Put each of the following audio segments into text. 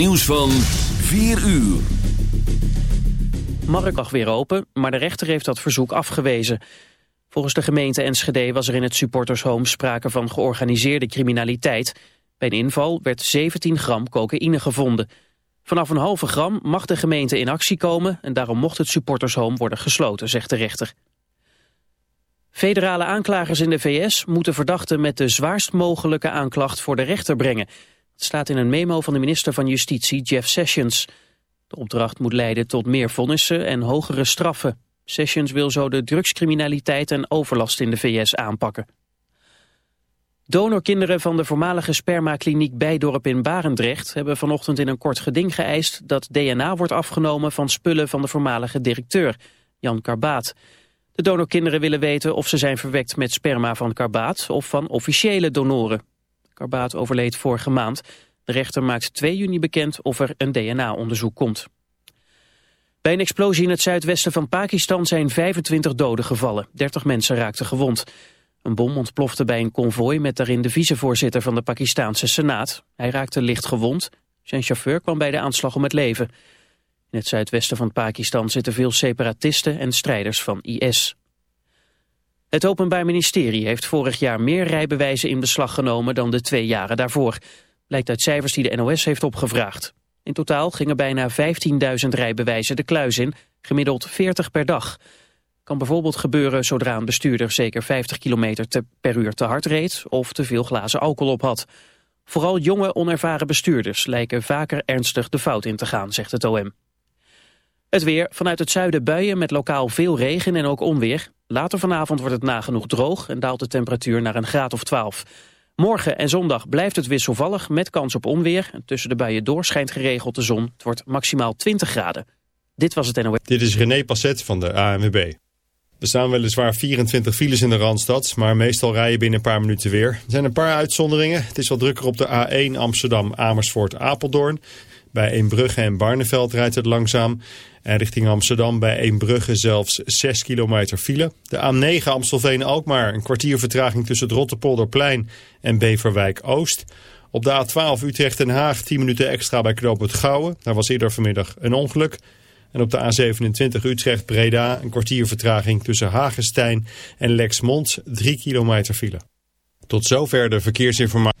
Nieuws van 4 uur. Mark lag weer open, maar de rechter heeft dat verzoek afgewezen. Volgens de gemeente Enschede was er in het supportershome sprake van georganiseerde criminaliteit. Bij een inval werd 17 gram cocaïne gevonden. Vanaf een halve gram mag de gemeente in actie komen... en daarom mocht het supportershome worden gesloten, zegt de rechter. Federale aanklagers in de VS moeten verdachten met de zwaarst mogelijke aanklacht voor de rechter brengen. Het staat in een memo van de minister van Justitie, Jeff Sessions. De opdracht moet leiden tot meer vonnissen en hogere straffen. Sessions wil zo de drugscriminaliteit en overlast in de VS aanpakken. Donorkinderen van de voormalige spermakliniek Bijdorp in Barendrecht... hebben vanochtend in een kort geding geëist dat DNA wordt afgenomen van spullen van de voormalige directeur, Jan Karbaat. De donorkinderen willen weten of ze zijn verwekt met sperma van Karbaat of van officiële donoren. Karbaat overleed vorige maand. De rechter maakt 2 juni bekend of er een DNA-onderzoek komt. Bij een explosie in het zuidwesten van Pakistan zijn 25 doden gevallen. 30 mensen raakten gewond. Een bom ontplofte bij een konvooi met daarin de vicevoorzitter van de Pakistanse Senaat. Hij raakte licht gewond. Zijn chauffeur kwam bij de aanslag om het leven. In het zuidwesten van Pakistan zitten veel separatisten en strijders van IS. Het Openbaar Ministerie heeft vorig jaar meer rijbewijzen in beslag genomen dan de twee jaren daarvoor. Blijkt uit cijfers die de NOS heeft opgevraagd. In totaal gingen bijna 15.000 rijbewijzen de kluis in, gemiddeld 40 per dag. Kan bijvoorbeeld gebeuren zodra een bestuurder zeker 50 km per uur te hard reed of te veel glazen alcohol op had. Vooral jonge onervaren bestuurders lijken vaker ernstig de fout in te gaan, zegt het OM. Het weer, vanuit het zuiden buien met lokaal veel regen en ook onweer. Later vanavond wordt het nagenoeg droog en daalt de temperatuur naar een graad of 12. Morgen en zondag blijft het wisselvallig met kans op onweer. tussen de buien door schijnt geregeld de zon. Het wordt maximaal 20 graden. Dit was het NOS. Dit is René Passet van de ANWB. Er staan weliswaar 24 files in de Randstad, maar meestal rij je binnen een paar minuten weer. Er zijn een paar uitzonderingen. Het is wat drukker op de A1 Amsterdam-Amersfoort-Apeldoorn. Bij Eembrugge en Barneveld rijdt het langzaam. En richting Amsterdam bij Eembrugge zelfs 6 kilometer file. De A9 Amstelveen-Alkmaar, een kwartier vertraging tussen het Rotterpolderplein en Beverwijk-Oost. Op de A12 Utrecht-Den Haag 10 minuten extra bij knooppunt Gouwen. Daar was eerder vanmiddag een ongeluk. En op de A27 Utrecht-Breda een kwartier vertraging tussen Hagenstein en Lexmond 3 kilometer file. Tot zover de verkeersinformatie.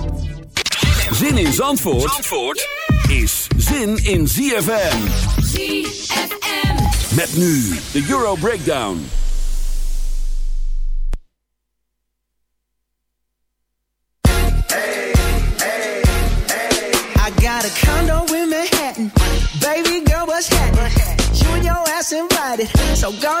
Zin in Zandvoort, Zandvoort is zin in ZFM. ZFM. Met nu de Euro Breakdown. I got a condo in Manhattan. Baby girl, what's happening? You and your ass invited. So gonna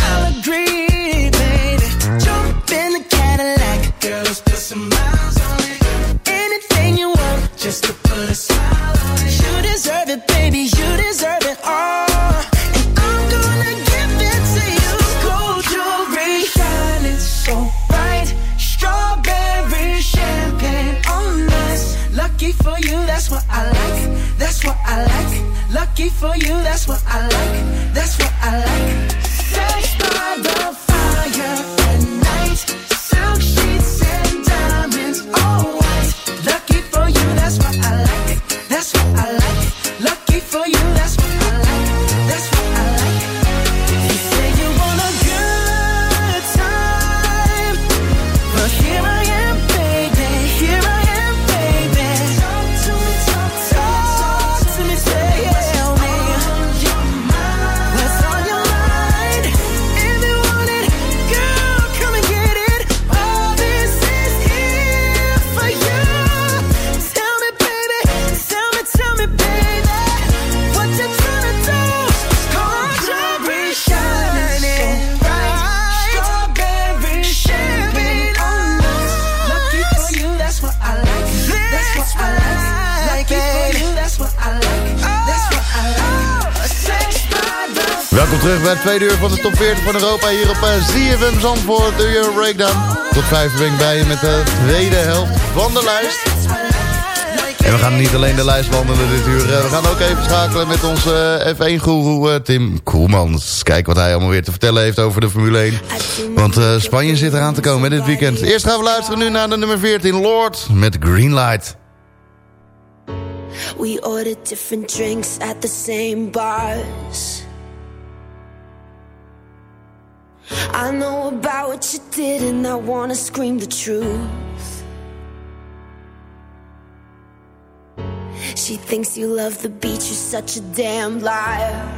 tweede uur van de top 40 van Europa hier op eh, ZFM Zandvoort, de Euro Breakdown. Tot vijf ben ik bij je met de tweede helft van de lijst. En we gaan niet alleen de lijst wandelen dit uur, eh, we gaan ook even schakelen met onze F1-goeroe Tim Koelmans. Kijk wat hij allemaal weer te vertellen heeft over de Formule 1. Want eh, Spanje zit eraan te komen dit weekend. Eerst gaan we luisteren nu naar de nummer 14, Lord, met Greenlight. We ordered different drinks at the same bars. I know about what you did, and I wanna scream the truth. She thinks you love the beach, you're such a damn liar.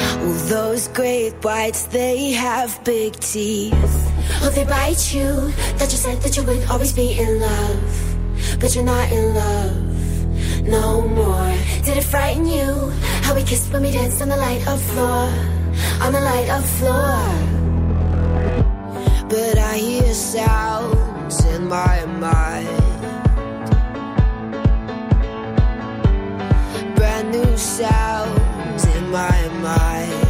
Well, those great whites, they have big teeth. Oh, they bite you. That you said that you would always be in love. But you're not in love no more. Did it frighten you? How we kissed when we danced on the light of floor. On the light of floor. But I hear sounds in my mind. Brand new sounds in my mind.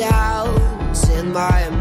But I hear sounds in my mind.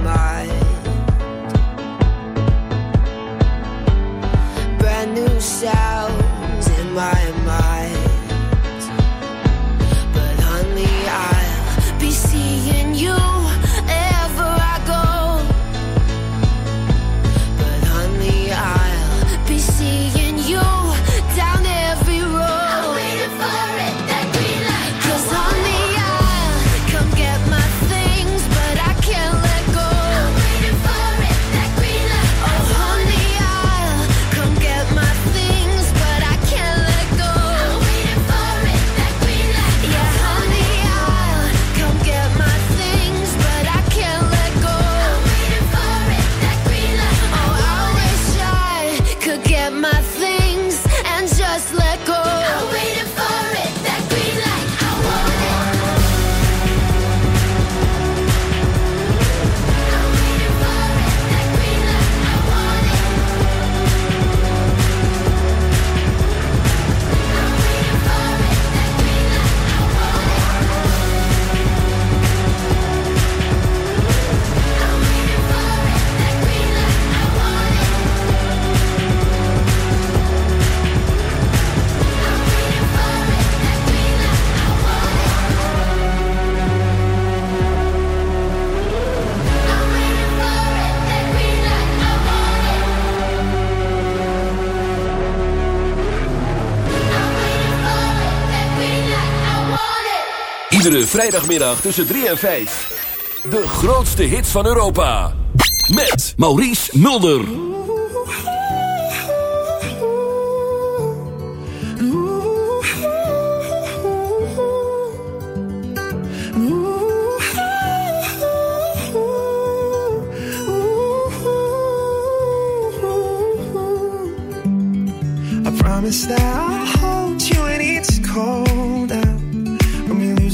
Iedere vrijdagmiddag tussen 3 en 5. De grootste hits van Europa. Met Maurice Mulder. I promise that I'll hold you when it's cold.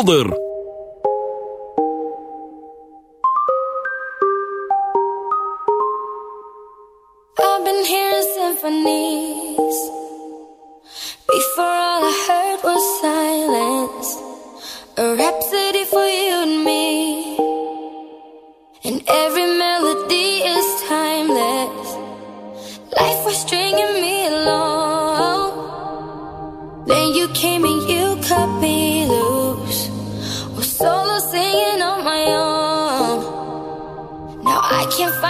I've been hearing symphonies. Before all I heard was silence. A rhapsody for you and me. And every melody is timeless. Life was stringing me along. Then you came and you cut me can't find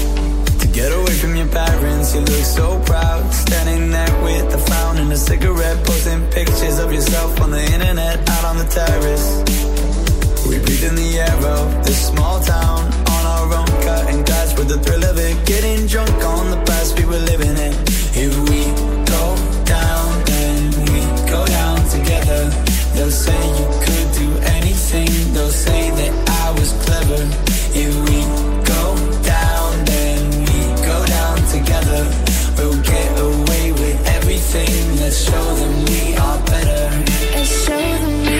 get away from your parents. You look so proud, standing there with a frown and a cigarette, posting pictures of yourself on the internet, out on the terrace. We breathe in the air of this small town on our own, cutting glass with the thrill of it, getting drunk on the past we were living in. If we go down, then we go down together. They'll say you could do anything. They'll say that I was clever. If we go Let's show them we are better. Show them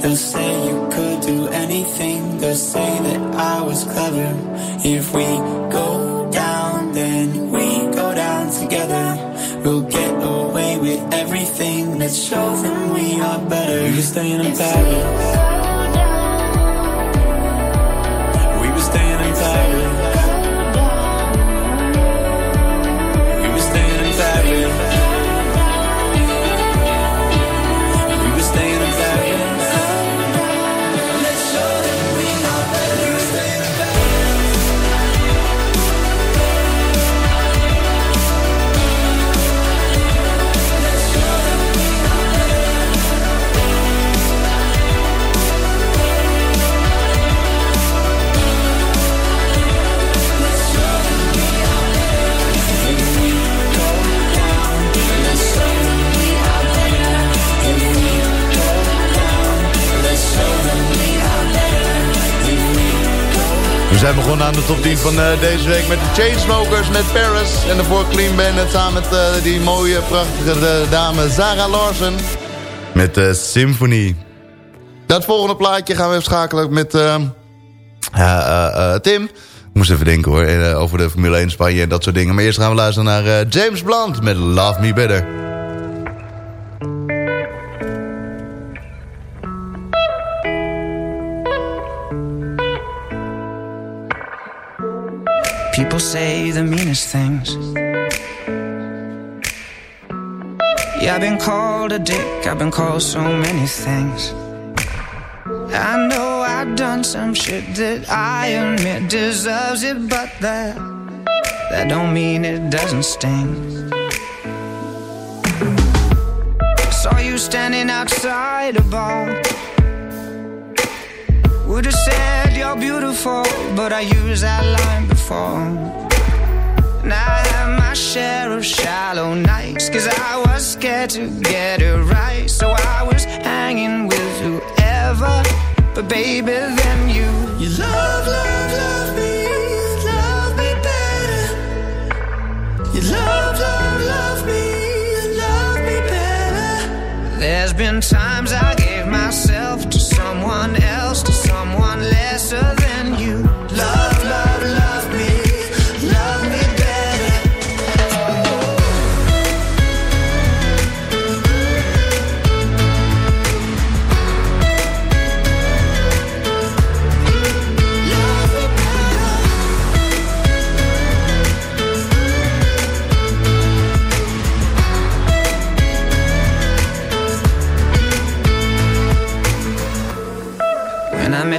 They'll say you could do anything. They'll say that I was clever. If we go down, then we go down together. We'll get away with everything. Let's show them we are better. Were staying in Paris. We zijn begonnen aan de top 10 van eh, deze week met de Chainsmokers met Paris. En daarvoor Clean Bandit samen met eh, die mooie, prachtige eh, dame Sarah Larsen. Met eh, Symphony. Dat volgende plaatje gaan we even schakelen met Tim. Ik moest even denken hoor, over de Formule 1 Spanje en dat soort dingen. Maar eerst gaan we luisteren naar James Blunt met Love Me Better. People say the meanest things. Yeah, I've been called a dick, I've been called so many things. I know I've done some shit that I admit deserves it, but that that don't mean it doesn't sting. Saw you standing outside a bar. Would've said you're beautiful, but I used that line before. And I had my share of shallow nights, cause I was scared to get it right. So I was hanging with whoever, but baby, then you. You love, love, love me, love me better. You love, love, love me, love me better. There's been times I gave myself to someone else, to someone lesser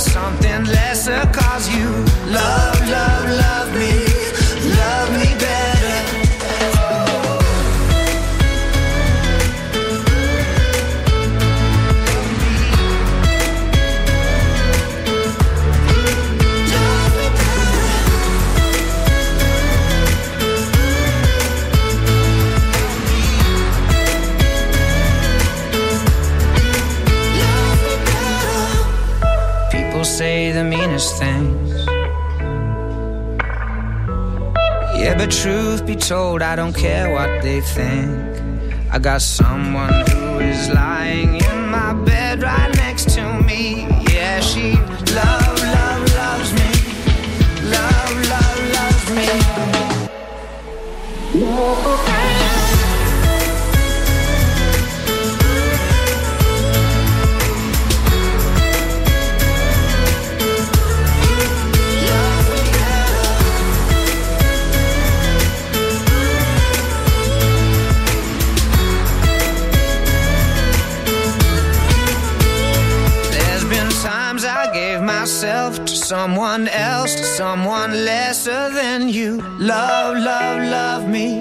sun I don't care what they think. I got someone who is lying in my bed right next to me. Yeah, she love, someone else, to someone lesser than you. Love, love, love me,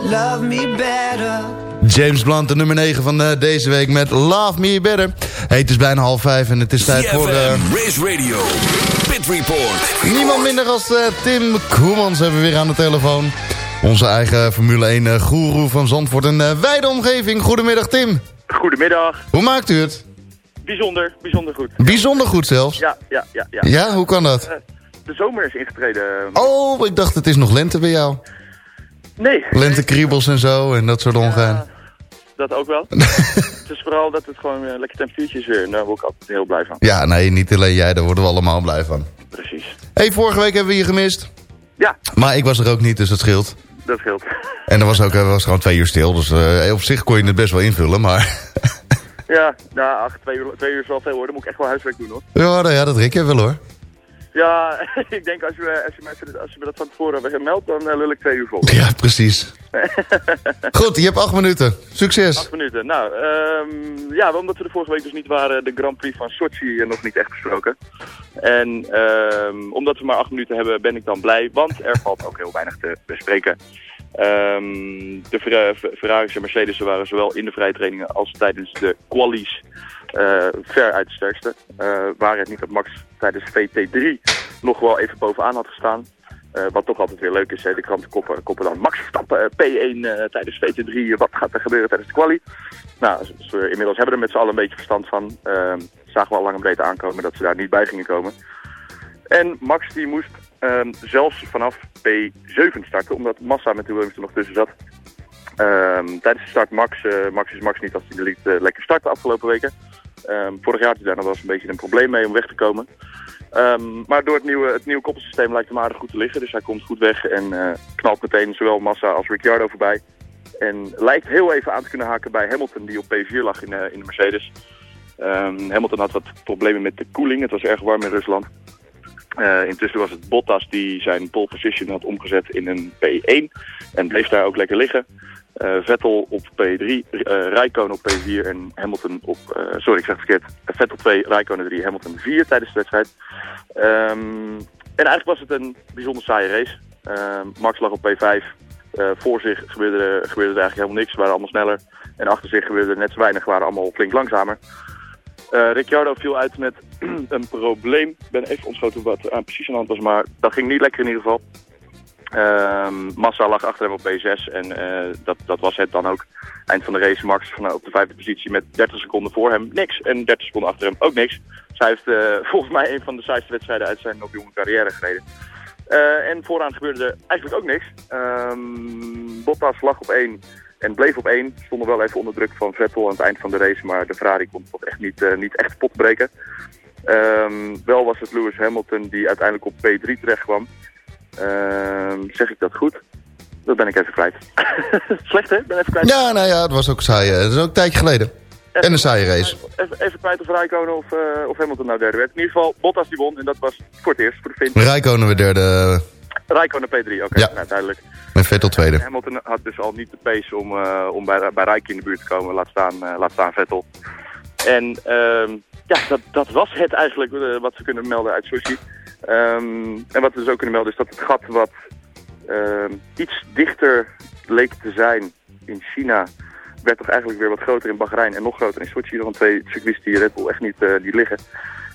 love me better. James Blunt, de nummer 9 van eh, deze week met Love Me Better. Hey, het is bijna half vijf en het is tijd voor... eh, CFM Race Radio. Pit Report. niemand minder als eh, Tim Koemans hebben we weer aan de telefoon. Onze eigen Formule 1 eh, goeroe van Zandvoort. Een eh, wijde omgeving. Goedemiddag Tim. Goedemiddag. Hoe maakt u het? Bijzonder, bijzonder goed. Bijzonder goed zelfs. Ja, ja, ja, ja. Ja, hoe kan dat? Eh, De zomer is ingetreden. Oh, ik dacht het is nog lente bij jou. Nee. Lentekriebels en zo en dat soort ongein. Ja, dat ook wel. het is vooral dat het gewoon eh, lekker temperatuurtje is weer. Daar word ik altijd heel blij van. Ja, nee, niet alleen jij, daar worden we allemaal blij van. Precies. hey, vorige week hebben we je gemist. Ja, Maar ik was er ook niet, dus dat scheelt. dat scheelt. En er was ook er was gewoon twee uur stil, dus eh, op zich kon je het best wel invullen, maar... ja, nou, ach, twee uur, twee uur is wel veel hoor. Dan moet ik echt wel huiswerk doen hoor. ja, nou ja, dat rik je wel hoor. Ja, ik denk als je, als je, me, als je me dat van tevoren hebt gemeld, dan eh, lul ik twee uur vol. Ja, precies. Goed, je hebt acht minuten. Succes. Acht minuten. Nou, ehm, ja, omdat we de vorige week dus niet waren, de Grand Prix van Sochi eh, nog niet echt besproken. En ehm, omdat we maar acht minuten hebben, ben ik dan blij, want er valt ook heel weinig te bespreken. Ehm, de Fer- Fer- Ferraris en Mercedes waren zowel in de vrije trainingen als tijdens de qualies eh, ver uit de sterkste. Eh waar het niet dat Max tijdens VT3 nog wel even bovenaan had gestaan. Eh, wat toch altijd weer leuk is, hè? de kranten koppen, dan Max Verstappen eh, P1 eh, tijdens VT3. Wat gaat er gebeuren tijdens de quali? Nou, dus we inmiddels hebben we er met z'n allen een beetje verstand van. Ehm, zagen we al lang en breed aankomen dat ze daar niet bij gingen komen. En Max die moest ehm, zelfs vanaf P7 starten, omdat Massa met de Williams er nog tussen zat. Ehm, tijdens de start Max, eh, Max is Max niet als hij de eh, lekker starten de afgelopen weken. Ehm, vorig jaar had hij daar nog wel eens een beetje een probleem mee om weg te komen. Maar door het nieuwe, het nieuwe koppelsysteem lijkt hem aardig goed te liggen. Dus hij komt goed weg en eh, knalt meteen zowel Massa als Ricciardo voorbij. En lijkt heel even aan te kunnen haken bij Hamilton die op P4 lag in, in de Mercedes. Hamilton had wat problemen met de koeling. Het was erg warm in Rusland. Eh, intussen was het Bottas die zijn pole position had omgezet in een P1. En bleef daar ook lekker liggen. Eh, Vettel op P3, eh Räikkönen op P4 en Hamilton op... sorry, ik zeg het verkeerd. Vettel 2, Räikkönen 3, Hamilton 4 tijdens de wedstrijd. Ehm, en eigenlijk was het een bijzonder saaie race. Ehm, Max lag op P5. Eh, voor zich gebeurde gebeurde er eigenlijk helemaal niks. Waren allemaal sneller. En achter zich gebeurde er net zo weinig. waren allemaal flink langzamer. Eh Ricciardo viel uit met een probleem. Ik ben even ontschoten wat aan precies aan de hand was, maar dat ging niet lekker in ieder geval. Ehm, Massa lag achter hem op P6 en eh, dat, dat was het dan ook. Eind van de race Max van, op de vijfde positie met 30 seconden voor hem niks. En 30 seconden achter hem ook niks. Hij heeft eh, volgens mij een van de saaiste wedstrijden uit zijn nog jonge carrière gereden. Eh, en vooraan gebeurde er eigenlijk ook niks. Ehm, Bottas lag op 1 en bleef op 1. Stonden wel even onder druk van Vettel aan het eind van de race, maar de Ferrari kon toch echt niet, eh, niet echt pot breken. Ehm, wel was het Lewis Hamilton die uiteindelijk op P3 terecht kwam. Ehm, zeg ik dat goed? Dat ben ik even kwijt. Slecht hè? Ben even kwijt. Ja, nou ja, het was ook saai. eh, Het is ook een tijdje geleden. En een saaie race. Even, even kwijt of Rijkonen of, eh, of Hamilton nou derde werd. In ieder geval, Bottas die won en dat was voor het eerst voor de Fin. Rijkonen weer derde Rijkonen P3, oké, Ja. nou, duidelijk. en Vettel tweede. Hamilton had dus al niet de pace om, eh, om bij, bij Rijken in de buurt te komen, laat staan, eh, laat staan Vettel. En ehm, ja, dat, dat was het eigenlijk eh, wat ze kunnen melden uit Sochi. Ehm, en wat we dus ook kunnen melden is dat het gat wat ehm, iets dichter leek te zijn in China, werd toch eigenlijk weer wat groter in Bahrein en nog groter in Sochi. Een twee circuits die Red Bull echt niet, eh, niet liggen.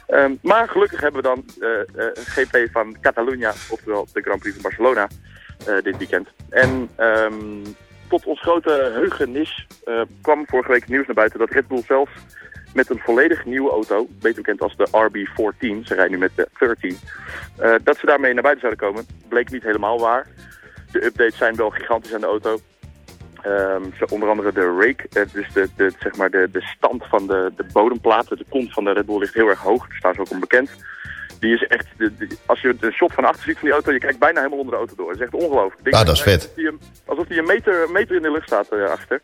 Ehm, maar gelukkig hebben we dan eh, eh, GP van Catalunya, oftewel de Grand Prix van Barcelona, eh, dit weekend. En ehm, tot ons grote heugenis kwam vorige week het nieuws naar buiten dat Red Bull zelfs met een volledig nieuwe auto, beter bekend als de RB14, ze rijden nu met de 13, eh, dat ze daarmee naar buiten zouden komen. Bleek niet helemaal waar. De updates zijn wel gigantisch aan de auto. Zo onder andere de rake, eh, dus de, de, zeg maar de, de stand van de, de bodemplaten, de kont van de Red Bull ligt heel erg hoog. Daar staan ze ook onbekend. Die is echt, de, de- als je een shot van achter ziet van die auto, je kijkt bijna helemaal onder de auto door. Dat is echt ongelooflijk. Ah, dat is vet. Alsof die, een- meter, meter in de lucht staat eh, achter.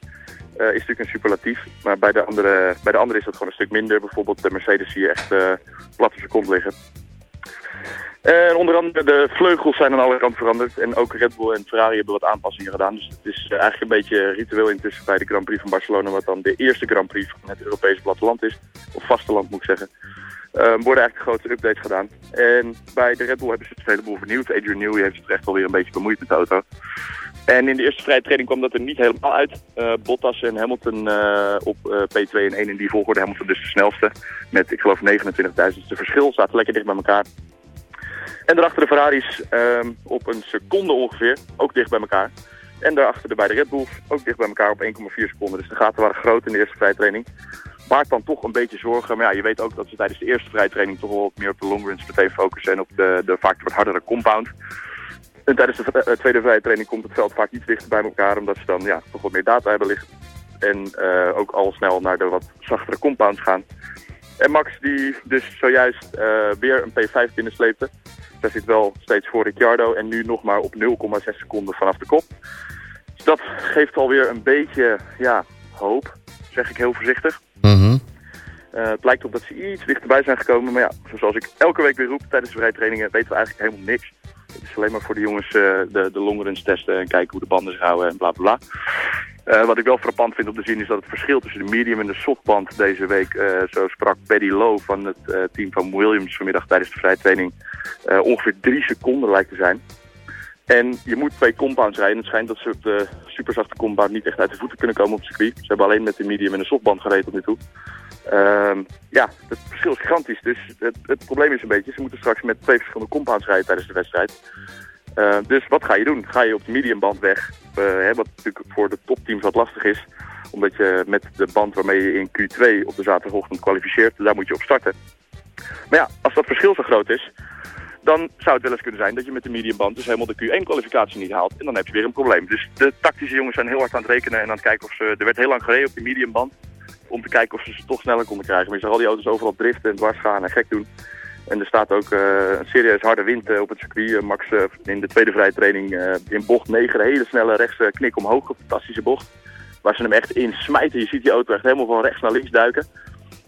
Eh, is natuurlijk een superlatief. Maar bij de, andere, bij de andere is dat gewoon een stuk minder. Bijvoorbeeld de Mercedes zie je echt plat op zijn kont liggen. En onder andere de vleugels zijn aan alle kanten veranderd. En ook Red Bull en Ferrari hebben wat aanpassingen gedaan. Dus het is eh, eigenlijk een beetje ritueel intussen bij de Grand Prix van Barcelona. Wat dan de eerste Grand Prix van het Europese platteland is. Of vasteland moet ik zeggen. Eh, worden eigenlijk grote updates gedaan. En bij de Red Bull hebben ze het heleboel vernieuwd. Adrian Newey heeft zich echt alweer een beetje bemoeid met de auto. En in de eerste vrije training kwam dat er niet helemaal uit. Eh, Bottas en Hamilton eh, op eh, P2 en 1 in die volgorde. Hamilton dus de snelste. Met, ik geloof, 29.000 verschil. Zaten lekker dicht bij elkaar. En daarachter de Ferraris ehm, op een seconde ongeveer. Ook dicht bij elkaar. En daarachter de beide Red Bulls ook dicht bij elkaar op 1,4 seconden. Dus de gaten waren groot in de eerste vrije training. Baart dan toch een beetje zorgen. Maar ja, je weet ook dat ze tijdens de eerste vrije training toch wel wat meer op de long runs meteen focussen. En op de, de vaak wat hardere compound. En tijdens de eh, tweede vrije training komt het veld vaak iets dichter bij elkaar. Omdat ze dan ja, toch wat meer data hebben liggen. En eh, ook al snel naar de wat zachtere compounds gaan. En Max die dus zojuist eh, weer een P5 binnensleepte. Daar zit wel steeds voor Ricciardo en nu nog maar op 0,6 seconden vanaf de kop. Dus dat geeft alweer een beetje ja, hoop, zeg ik heel voorzichtig. Eh, het lijkt op dat ze iets dichterbij zijn gekomen. Maar ja, zoals ik elke week weer roep tijdens de vrijtrainingen weten we eigenlijk helemaal niks. Het is alleen maar voor de jongens eh, de, de longruns testen en kijken hoe de banden zich houden en bla bla bla. Eh, wat ik wel frappant vind om te zien is dat het verschil tussen de medium en de softband deze week, eh, zo sprak Paddy Lowe van het eh, team van Williams vanmiddag tijdens de vrijtraining, ongeveer drie seconden lijkt te zijn. En je moet twee compounds rijden. Het schijnt dat ze op de superzachte compound niet echt uit de voeten kunnen komen op het circuit. Ze hebben alleen met de medium en de softband gereden tot nu toe. Ehm, ja, het verschil is gigantisch. Dus het, het probleem is een beetje, ze moeten straks met twee verschillende compounds rijden tijdens de wedstrijd. Dus wat ga je doen? Ga je op de mediumband weg? Eh, hè, wat natuurlijk voor de topteams wat lastig is. Omdat je met de band waarmee je in Q2 op de zaterdagochtend kwalificeert, daar moet je op starten. Maar ja, als dat verschil zo groot is, dan zou het wel eens kunnen zijn dat je met de mediumband dus helemaal de Q1-kwalificatie niet haalt. En dan heb je weer een probleem. Dus de tactische jongens zijn heel hard aan het rekenen en aan het kijken of ze... Er werd heel lang gereden op die mediumband om te kijken of ze ze toch sneller konden krijgen. Maar je zag al die auto's overal driften en dwars gaan en gek doen. En er staat ook eh, een serieus harde wind eh, op het circuit. Eh, Max in de tweede vrije training in bocht 9 een hele snelle rechtse knik omhoog. Fantastische bocht. Waar ze hem echt in smijten. Je ziet die auto echt helemaal van rechts naar links duiken.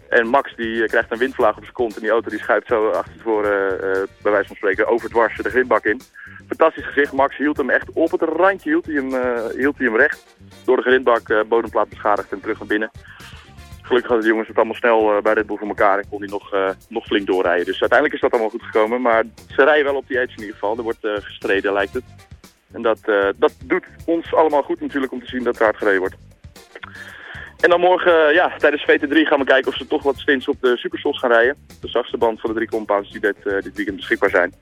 En Max die krijgt een windvlaag op zijn kont. En die auto die schuift zo achter tevoren, bij wijze van spreken, overdwars de grindbak in. Fantastisch gezicht. Max hield hem echt op het randje. Hield hij hem, hield hij hem recht. Door de grindbak, eh, bodemplaat beschadigd en terug naar binnen. Gelukkig hadden de jongens het allemaal snel eh, bij Red Bull voor elkaar en kon hij nog, eh, nog flink doorrijden. Dus uiteindelijk is dat allemaal goed gekomen. Maar ze rijden wel op die edge in ieder geval. Er wordt eh, gestreden lijkt het. En dat, dat doet ons allemaal goed natuurlijk om te zien dat er hard gereden wordt. En dan morgen, ja, tijdens VT3 gaan we kijken of ze toch wat stints op de Supersos gaan rijden. De zachtste band van de drie compounds die dit, dit weekend beschikbaar zijn.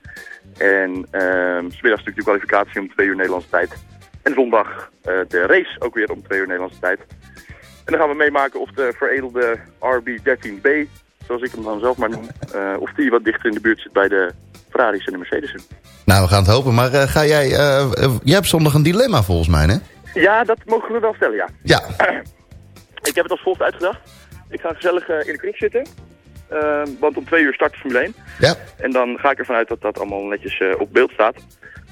En smiddags natuurlijk de kwalificatie om twee uur Nederlandse tijd. En zondag de race ook weer om twee uur Nederlandse tijd. En dan gaan we meemaken of de veredelde RB13B, zoals ik hem dan zelf maar noem, eh, of die wat dichter in de buurt zit bij de Ferraris en de Mercedes'en. Nou, we gaan het hopen. Maar eh, ga jij... eh, jij hebt zondag een dilemma volgens mij, hè? Ja, dat mogen we wel stellen, ja. Ja. Ik heb het als volgt uitgedacht. Ik ga gezellig in de kring zitten. Ehm, want om twee uur start de Formule 1. Ja. En dan ga ik ervan uit dat dat allemaal netjes op beeld staat.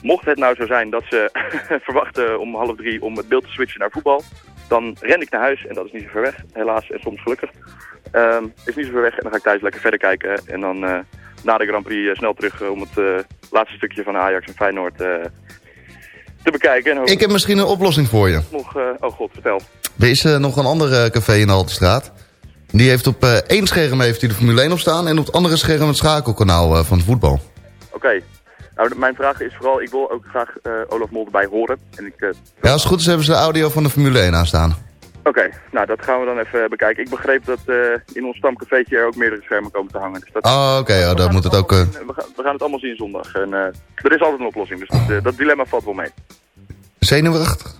Mocht het nou zo zijn dat ze verwachten om half drie om het beeld te switchen naar voetbal, dan ren ik naar huis en dat is niet zo ver weg, helaas en soms gelukkig. Ehm, is niet zo ver weg en dan ga ik thuis lekker verder kijken en dan eh, na de Grand Prix eh, snel terug eh, om het laatste stukje van Ajax en Feyenoord te bekijken. En Ik heb misschien een oplossing voor je. nog, oh god, vertel. Er is nog een ander café in de Haltestraat. Die heeft op één scherm heeft hij de Formule 1 op staan... en op het andere scherm het schakelkanaal van het voetbal. Oké. Nou, mijn vraag is vooral, ik wil ook graag eh, Olaf Mol erbij horen. En ik, eh, Ja, als het goed is hebben ze de audio van de Formule 1 aanstaan. Oké, nou dat gaan we dan even bekijken. Ik begreep dat eh, in ons stamcafeetje er ook meerdere schermen komen te hangen. Dus dat, Oh, oké, dan moet het ook... eh, we, gaan, we gaan het allemaal zien zondag. En eh, er is altijd een oplossing, dus dat, eh, dat dilemma valt wel mee. zenuwachtig?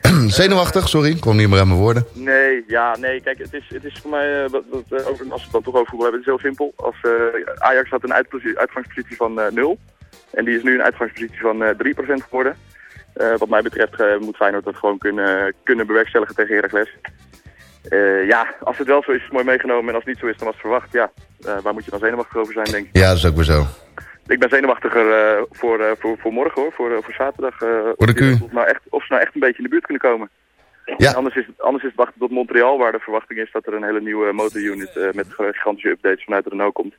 zenuwachtig, sorry, ik kwam niet meer aan mijn woorden. Nee, ja, nee, kijk, het is, het is voor mij, eh, eh, over, als we het dan toch over voetbal hebben, het is heel simpel. Als, eh, Ajax had een uitgangspositie van eh 0 en die is nu een uitgangspositie van eh 3% geworden. Eh, wat mij betreft eh, moet Feyenoord dat gewoon kunnen, kunnen bewerkstelligen tegen Heracles. Eh, ja, als het wel zo is, is het mooi meegenomen. En als het niet zo is, dan was het verwacht. Ja, eh, waar moet je dan zenuwachtig over zijn, denk ik. Ja, dat is ook weer zo. Ik ben zenuwachtiger eh, voor, eh, voor, voor morgen, hoor. Voor, eh, voor zaterdag. eh, Voor de Q. of, nou echt, of ze nou echt een beetje in de buurt kunnen komen. Ja. En Anders, is het, anders is het wachten tot Montreal, waar de verwachting is dat er een hele nieuwe motorunit eh, met gigantische updates vanuit Renault komt.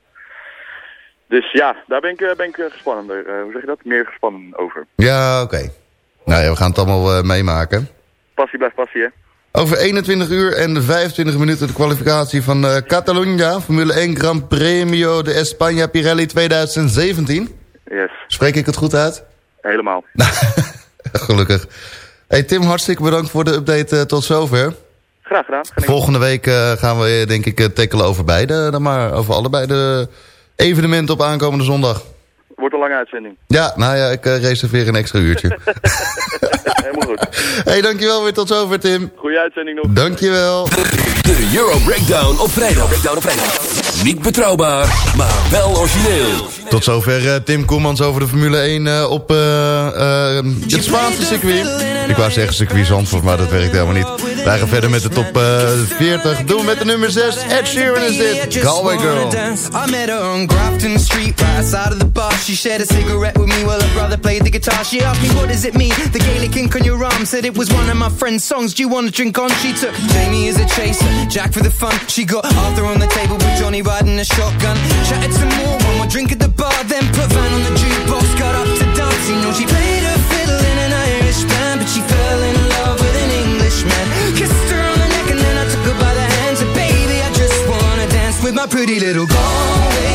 Dus ja, daar ben ik, eh, ben ik eh, gespannen. eh, hoe zeg je dat? Meer gespannen over. Ja, oké. Nou ja, we gaan het allemaal meemaken. Passie blijft passie, hè? Over 21 uur en 25 minuten de kwalificatie van eh Catalunya, Formule 1 Gran Premio de España Pirelli 2017. Yes, Spreek ik het goed uit? helemaal. Gelukkig. Hey Tim, hartstikke bedankt voor de update tot zover. Graag gedaan. Volgende week gaan we denk ik tackelen over beide, dan maar over allebei de evenementen op aankomende zondag. Wordt een lange uitzending. Ja, nou ja, ik eh, reserveer een extra uurtje. Helemaal goed. hey, dankjewel weer tot zover Tim. Goeie uitzending nog. Dankjewel. De Euro Breakdown op vrijdag. Breakdown op vrijdag. Niet betrouwbaar, maar wel origineel. Tot zover eh, Tim Koemans over de Formule 1 eh, op eh, eh, het Spaanse circuit. Ik wou zeggen circuit Zandvoort, maar dat werkt helemaal niet. Wij gaan verder met de top eh, 40. Doen we met de nummer 6. Ed Sheeran is dit. Galway Girl. I met her on Grafton Street, right side of the bar. She shared a cigarette with me while her brother played the guitar. She asked me, what does it mean? The Gaelic ink on your arm said it was one of my friend's songs. Do you want to drink on? She took Jamie as a chaser, Jack for the fun. She got Arthur on the table with Johnny riding a shotgun. Chatted some more, one more drink at the bar, then put Van on the jukebox. Got up to dance, you know she played a fiddle in an Irish band, but she fell in love with an Englishman. Kissed her on the neck and then I took her by the hands. And baby, I just wanna dance with my pretty little Galway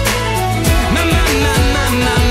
My, my, my, my,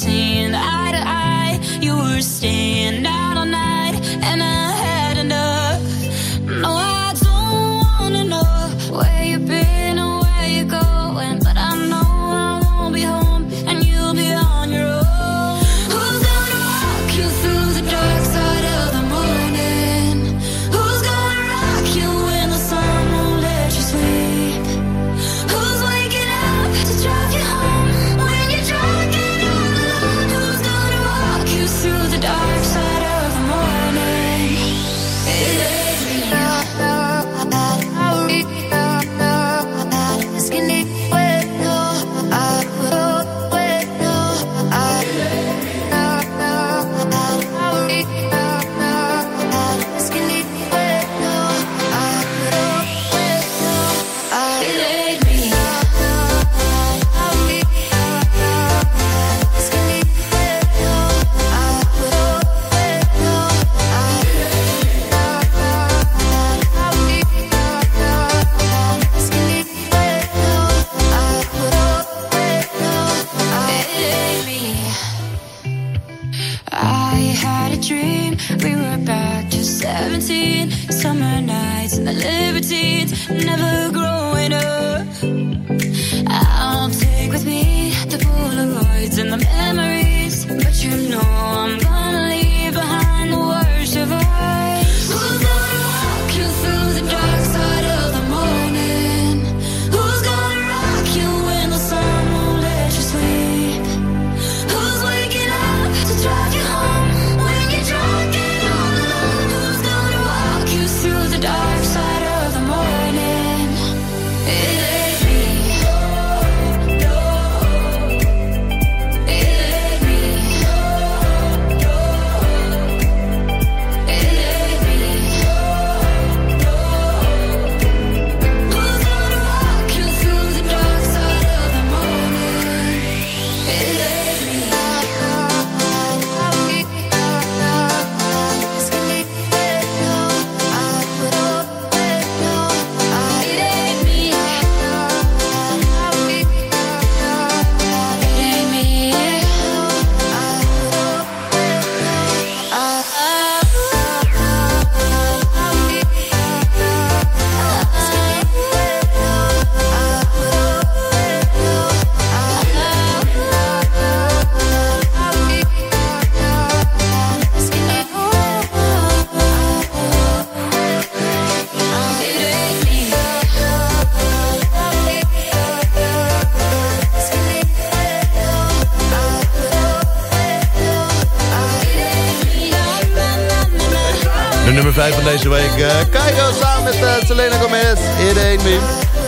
deze week. Kaigo samen met eh, Selena Gomez. Eerder 1 Mim.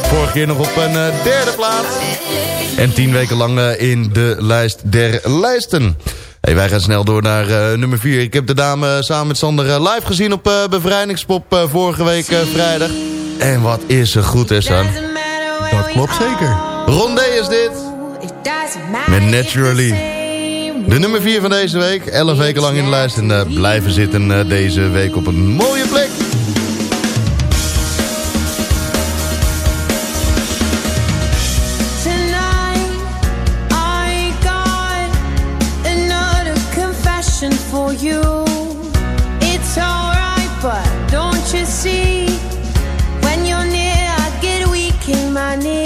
Vorige keer nog op een eh, derde plaats. En tien weken lang in de lijst der lijsten. Hey, wij gaan snel door naar nummer 4. Ik heb de dame samen met Sander live gezien op eh, Bevrijdingspop vorige week vrijdag. En wat is ze goed, aan. Dat klopt zeker. Rondé is dit. Met Naturally. De nummer 4 van deze week. 11 weken lang in de lijst. En eh, blijven zitten eh, deze week op een mooie plek. Tonight, I got another confession for you. It's alright, but don't you see? When you're near, I get weak in my knees.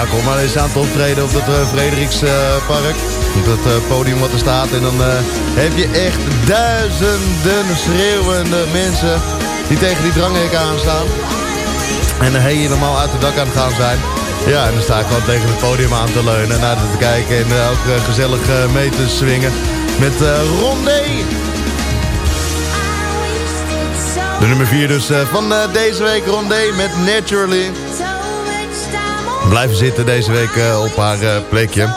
Maken hoor, maar er staan te optreden op het eh, Frederikspark. op dat eh, podium wat er staat. En dan eh, heb je echt duizenden schreeuwende mensen die tegen die dranghek aanstaan. En dan helemaal uit het dak aan het gaan zijn. Ja, en dan sta ik gewoon tegen het podium aan te leunen, naar te kijken en eh, ook eh, gezellig eh, mee te swingen. Met eh Rondé. De nummer 4 dus eh, van eh, deze week Rondé met Naturally. Blijven zitten deze week eh, op haar eh, plekje.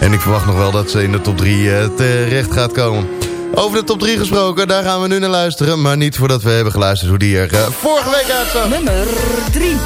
En ik verwacht nog wel dat ze in de top 3 eh, terecht gaat komen. Over de top 3 gesproken, daar gaan we nu naar luisteren. Maar niet voordat we hebben geluisterd hoe die er vorige week uitzag. Nummer 3.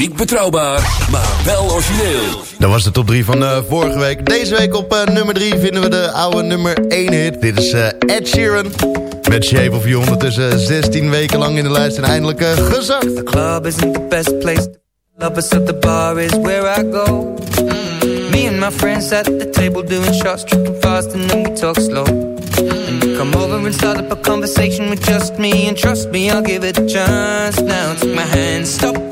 Niet betrouwbaar, maar wel origineel. Dat was de top 3 van eh, vorige week. Deze week op eh, nummer 3 vinden we de oude nummer 1 hit. Dit is eh, Ed Sheeran. Met Shape of You ondertussen 16 weken lang in de lijst en eindelijk eh, gezakt. The club isn't the best place. Lovers at the bar is where I go. Me and my friends at the table doing shots, tripping fast, and then we talk slow. And come over and start up a conversation with just me, and trust me, I'll give it a chance. Now take my hand, stop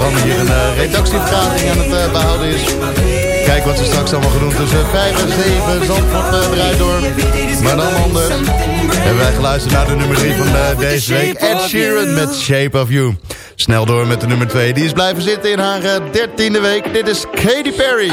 programma hier een eh, redactievergadering aan het eh, behouden is. Kijk wat ze straks allemaal doen tussen 5 en 7. Zandvoort uh, draait door. Maar dan anders hebben wij geluisterd naar de nummer 3 van eh, deze week. Ed Sheeran met Shape of You. Snel door met de nummer 2. Die is blijven zitten in haar eh, dertiende week. Dit is Katy Perry.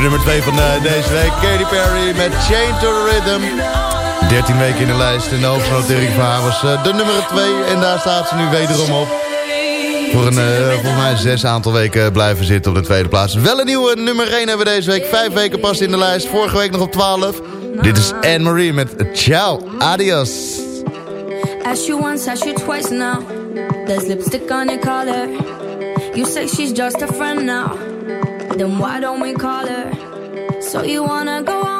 Nummer 2 van eh, deze week, Katy Perry met Chain to the Rhythm. 13 weken in de lijst en de hoofdnotering van haar was eh, de nummer 2. En daar staat ze nu wederom op. Voor een, uh, volgens mij zes aantal weken blijven zitten op de tweede plaats. Wel een nieuwe nummer 1 hebben we deze week. Vijf weken pas in de lijst. Vorige week nog op 12. Dit is Anne-Marie met Ciao, Adios. As you once, as you twice now. There's lipstick on your collar. You say she's just a friend now. Then why don't we call her? So you wanna go on?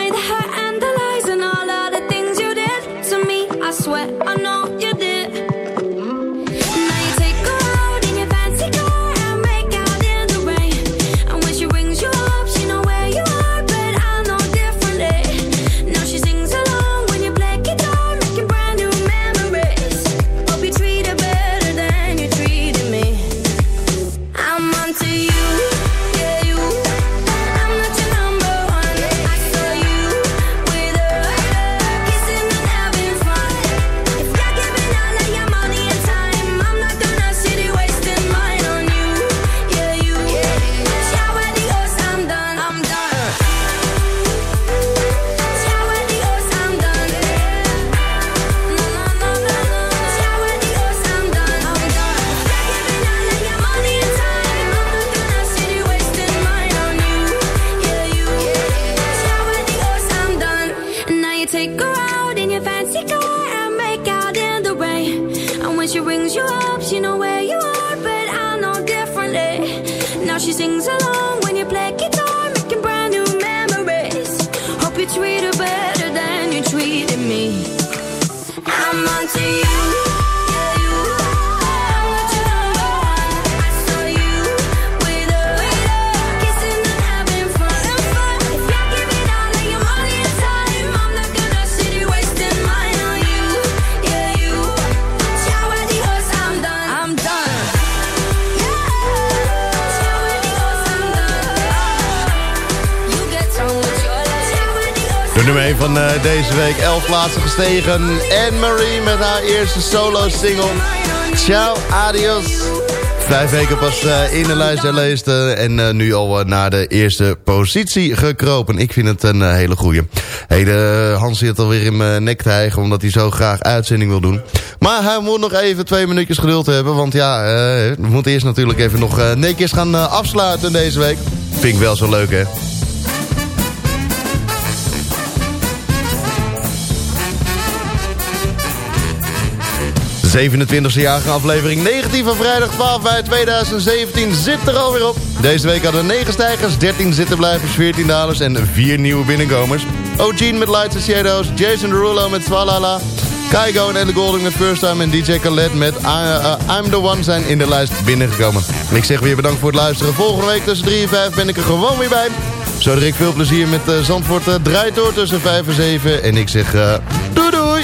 van eh, deze week. Elf plaatsen gestegen. Anne-Marie met haar eerste solo-single. Ciao, adios. Vijf weken pas eh, in de lijst der leesten eh, en nu al naar de eerste positie gekropen. Ik vind het een hele goeie. Hey, de Hans zit alweer in mijn nek te hijgen omdat hij zo graag uitzending wil doen. Maar hij moet nog even twee minuutjes geduld hebben. Want ja, we moeten eerst natuurlijk even nog netjes gaan afsluiten deze week. Vind ik wel zo leuk hè. 27e jarige aflevering 19 van vrijdag 12 mei 2017 zit er alweer op. Deze week hadden 9 stijgers, 13 zittenblijvers, 14 dalers en 4 nieuwe binnenkomers. O'Gene met Lights and Shadows, Jason Derulo met Swalala, Kaigo en The Golding met First Time en DJ Khaled met uh, uh, I'm The One zijn in de lijst binnengekomen. Ik zeg weer bedankt voor het luisteren. Volgende week tussen 3 en 5 ben ik er gewoon weer bij. Zo ik veel plezier met uh, Zandvoort eh, draait door tussen 5 en 7. En ik zeg eh, doei doei!